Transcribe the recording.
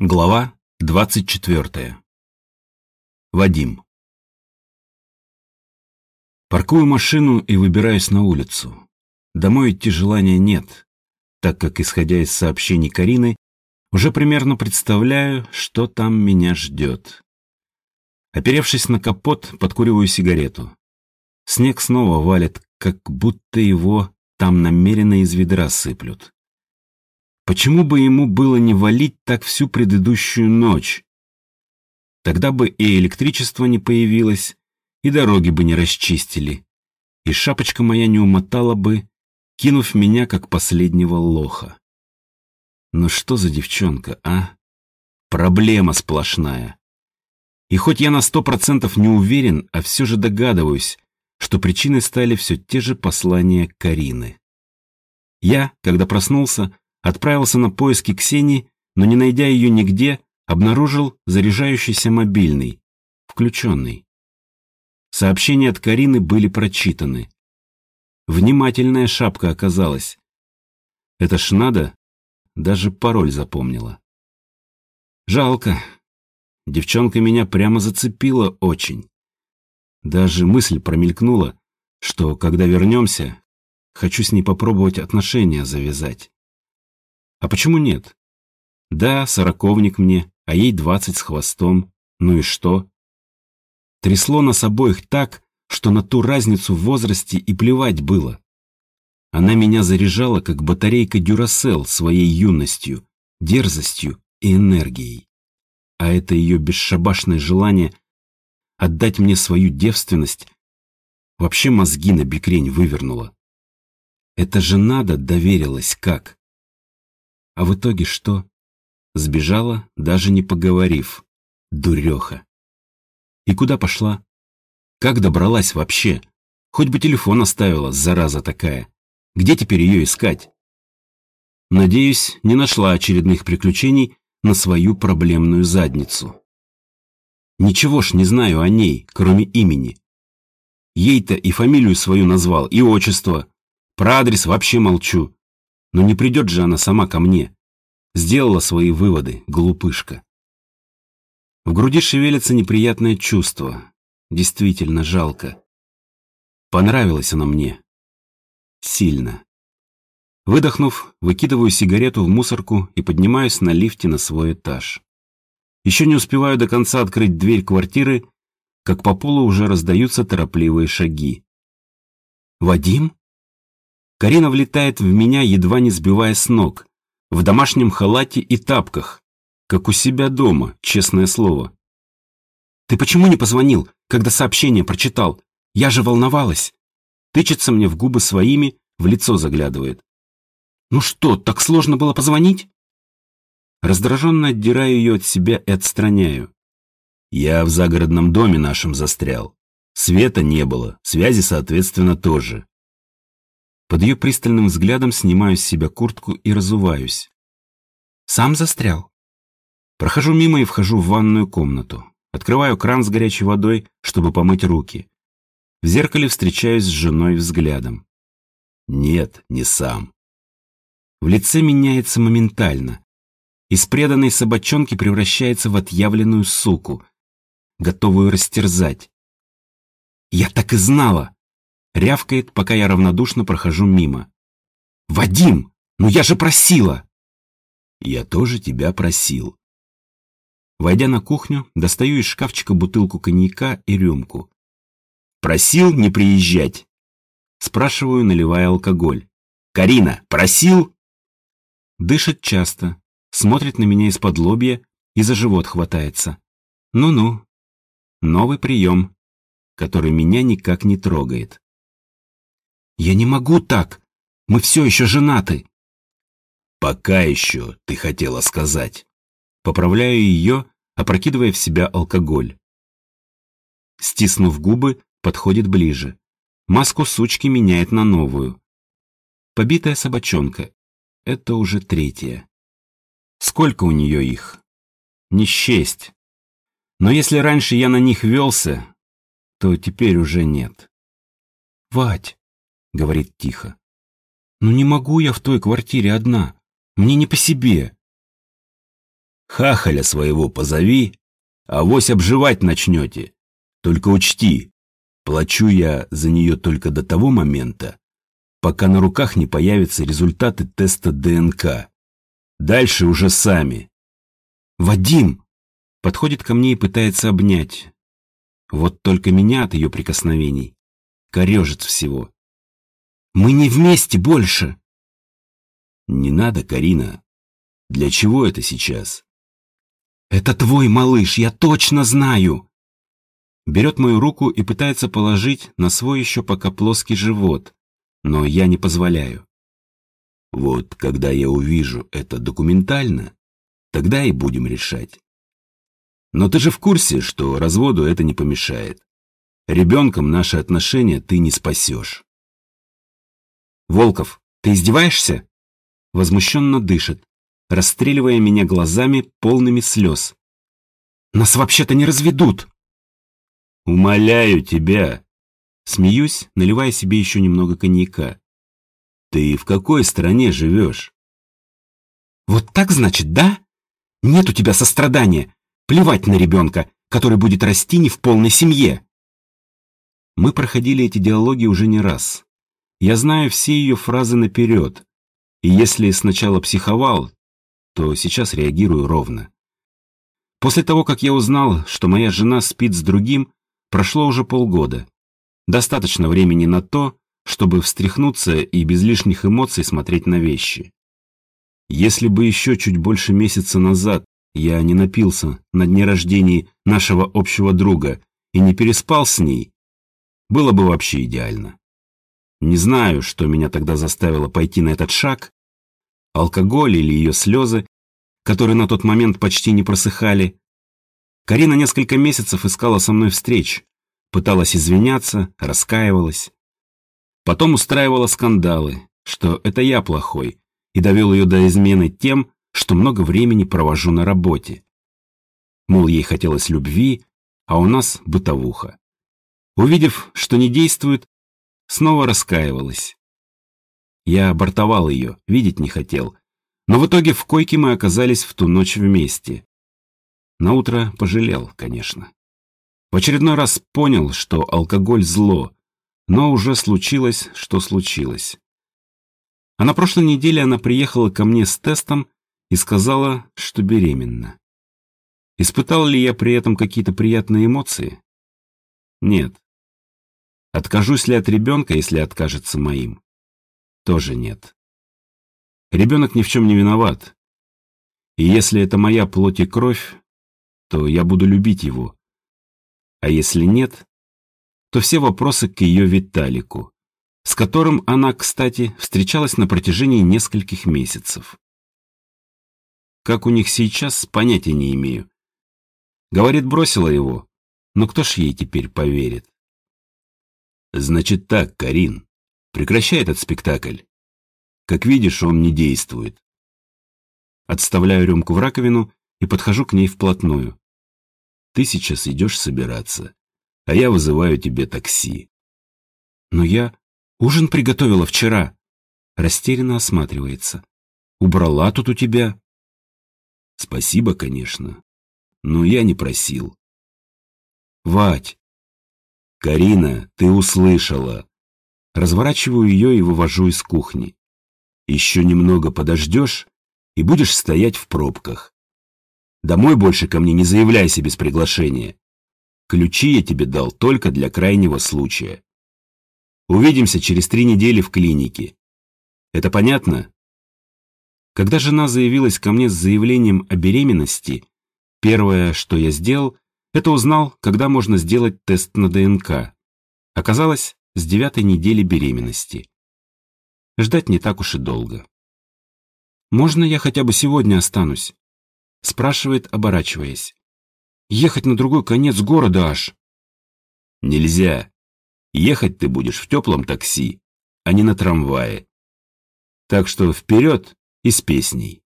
Глава 24. Вадим. Паркую машину и выбираюсь на улицу. Домой идти желания нет, так как, исходя из сообщений Карины, уже примерно представляю, что там меня ждет. Оперевшись на капот, подкуриваю сигарету. Снег снова валит, как будто его там намеренно из ведра сыплют. Почему бы ему было не валить так всю предыдущую ночь? Тогда бы и электричество не появилось, и дороги бы не расчистили, и шапочка моя не умотала бы, кинув меня как последнего лоха. Ну что за девчонка, а? Проблема сплошная. И хоть я на сто процентов не уверен, а все же догадываюсь, что причиной стали все те же послания Карины. Я, когда проснулся, Отправился на поиски Ксении, но не найдя ее нигде, обнаружил заряжающийся мобильный, включенный. Сообщения от Карины были прочитаны. Внимательная шапка оказалась. Это ж надо, даже пароль запомнила. Жалко. Девчонка меня прямо зацепила очень. Даже мысль промелькнула, что, когда вернемся, хочу с ней попробовать отношения завязать. А почему нет? Да, сороковник мне, а ей двадцать с хвостом. Ну и что? Трясло нас обоих так, что на ту разницу в возрасте и плевать было. Она меня заряжала, как батарейка Дюрасел своей юностью, дерзостью и энергией. А это ее бесшабашное желание отдать мне свою девственность вообще мозги на бекрень вывернуло. Это же надо доверилась как? А в итоге что? Сбежала, даже не поговорив. Дуреха. И куда пошла? Как добралась вообще? Хоть бы телефон оставила, зараза такая. Где теперь ее искать? Надеюсь, не нашла очередных приключений на свою проблемную задницу. Ничего ж не знаю о ней, кроме имени. Ей-то и фамилию свою назвал, и отчество. Про адрес вообще молчу. Но не придет же она сама ко мне. Сделала свои выводы, глупышка. В груди шевелится неприятное чувство. Действительно жалко. Понравилась она мне. Сильно. Выдохнув, выкидываю сигарету в мусорку и поднимаюсь на лифте на свой этаж. Еще не успеваю до конца открыть дверь квартиры, как по полу уже раздаются торопливые шаги. «Вадим?» Карина влетает в меня, едва не сбивая с ног, в домашнем халате и тапках, как у себя дома, честное слово. «Ты почему не позвонил, когда сообщение прочитал? Я же волновалась!» Тычется мне в губы своими, в лицо заглядывает. «Ну что, так сложно было позвонить?» Раздраженно отдираю ее от себя и отстраняю. Я в загородном доме нашем застрял. Света не было, связи, соответственно, тоже. Под ее пристальным взглядом снимаю с себя куртку и разуваюсь. Сам застрял. Прохожу мимо и вхожу в ванную комнату. Открываю кран с горячей водой, чтобы помыть руки. В зеркале встречаюсь с женой взглядом. Нет, не сам. В лице меняется моментально. Из преданной собачонки превращается в отъявленную суку, готовую растерзать. Я так и знала! Рявкает, пока я равнодушно прохожу мимо. «Вадим, ну я же просила!» «Я тоже тебя просил». Войдя на кухню, достаю из шкафчика бутылку коньяка и рюмку. «Просил не приезжать?» Спрашиваю, наливая алкоголь. «Карина, просил?» Дышит часто, смотрит на меня из-под лобья и за живот хватается. Ну-ну. Новый прием, который меня никак не трогает. «Я не могу так! Мы все еще женаты!» «Пока еще, ты хотела сказать!» Поправляю ее, опрокидывая в себя алкоголь. Стиснув губы, подходит ближе. Маску сучки меняет на новую. Побитая собачонка. Это уже третья. Сколько у нее их? Не счесть. Но если раньше я на них велся, то теперь уже нет. «Вать, говорит тихо. «Ну не могу я в той квартире одна. Мне не по себе». Хахаля своего позови, а вось обживать начнете. Только учти, плачу я за нее только до того момента, пока на руках не появятся результаты теста ДНК. Дальше уже сами. «Вадим!» Подходит ко мне и пытается обнять. Вот только меня от ее прикосновений корежит всего. «Мы не вместе больше!» «Не надо, Карина. Для чего это сейчас?» «Это твой малыш, я точно знаю!» Берет мою руку и пытается положить на свой еще пока плоский живот, но я не позволяю. Вот когда я увижу это документально, тогда и будем решать. Но ты же в курсе, что разводу это не помешает. Ребенком наши отношения ты не спасешь. Волков, ты издеваешься? Возмущенно дышит, расстреливая меня глазами, полными слез. Нас вообще-то не разведут. Умоляю тебя. Смеюсь, наливая себе еще немного коньяка. Ты в какой стране живешь? Вот так значит, да? Нет у тебя сострадания. Плевать на ребенка, который будет расти не в полной семье. Мы проходили эти диалоги уже не раз. Я знаю все ее фразы наперед. И если сначала психовал, то сейчас реагирую ровно. После того, как я узнал, что моя жена спит с другим, прошло уже полгода. Достаточно времени на то, чтобы встряхнуться и без лишних эмоций смотреть на вещи. Если бы еще чуть больше месяца назад я не напился на дне рождения нашего общего друга и не переспал с ней, было бы вообще идеально. Не знаю, что меня тогда заставило пойти на этот шаг, алкоголь или ее слезы, которые на тот момент почти не просыхали. Карина несколько месяцев искала со мной встреч, пыталась извиняться, раскаивалась. Потом устраивала скандалы, что это я плохой, и довел ее до измены тем, что много времени провожу на работе. Мол, ей хотелось любви, а у нас бытовуха. Увидев, что не действует, снова раскаивалась. Я абортовал ее, видеть не хотел, но в итоге в койке мы оказались в ту ночь вместе. Наутро пожалел, конечно. В очередной раз понял, что алкоголь зло, но уже случилось, что случилось. А на прошлой неделе она приехала ко мне с тестом и сказала, что беременна. Испытал ли я при этом какие-то приятные эмоции? Нет. Откажусь ли от ребенка, если откажется моим? Тоже нет. Ребенок ни в чем не виноват. И если это моя плоть и кровь, то я буду любить его. А если нет, то все вопросы к ее Виталику, с которым она, кстати, встречалась на протяжении нескольких месяцев. Как у них сейчас, понятия не имею. Говорит, бросила его, но кто ж ей теперь поверит? Значит так, Карин, прекращай этот спектакль. Как видишь, он не действует. Отставляю рюмку в раковину и подхожу к ней вплотную. Ты сейчас идешь собираться, а я вызываю тебе такси. Но я ужин приготовила вчера. Растерянно осматривается. Убрала тут у тебя. Спасибо, конечно, но я не просил. Вать! Карина, ты услышала. Разворачиваю ее и вывожу из кухни. Еще немного подождешь и будешь стоять в пробках. Домой больше ко мне не заявляйся без приглашения. Ключи я тебе дал только для крайнего случая. Увидимся через три недели в клинике. Это понятно? Когда жена заявилась ко мне с заявлением о беременности, первое, что я сделал, это узнал, когда можно сделать тест на ДНК. Оказалось, с девятой недели беременности. Ждать не так уж и долго. «Можно я хотя бы сегодня останусь?» спрашивает, оборачиваясь. «Ехать на другой конец города аж». «Нельзя. Ехать ты будешь в теплом такси, а не на трамвае. Так что вперед и с песней.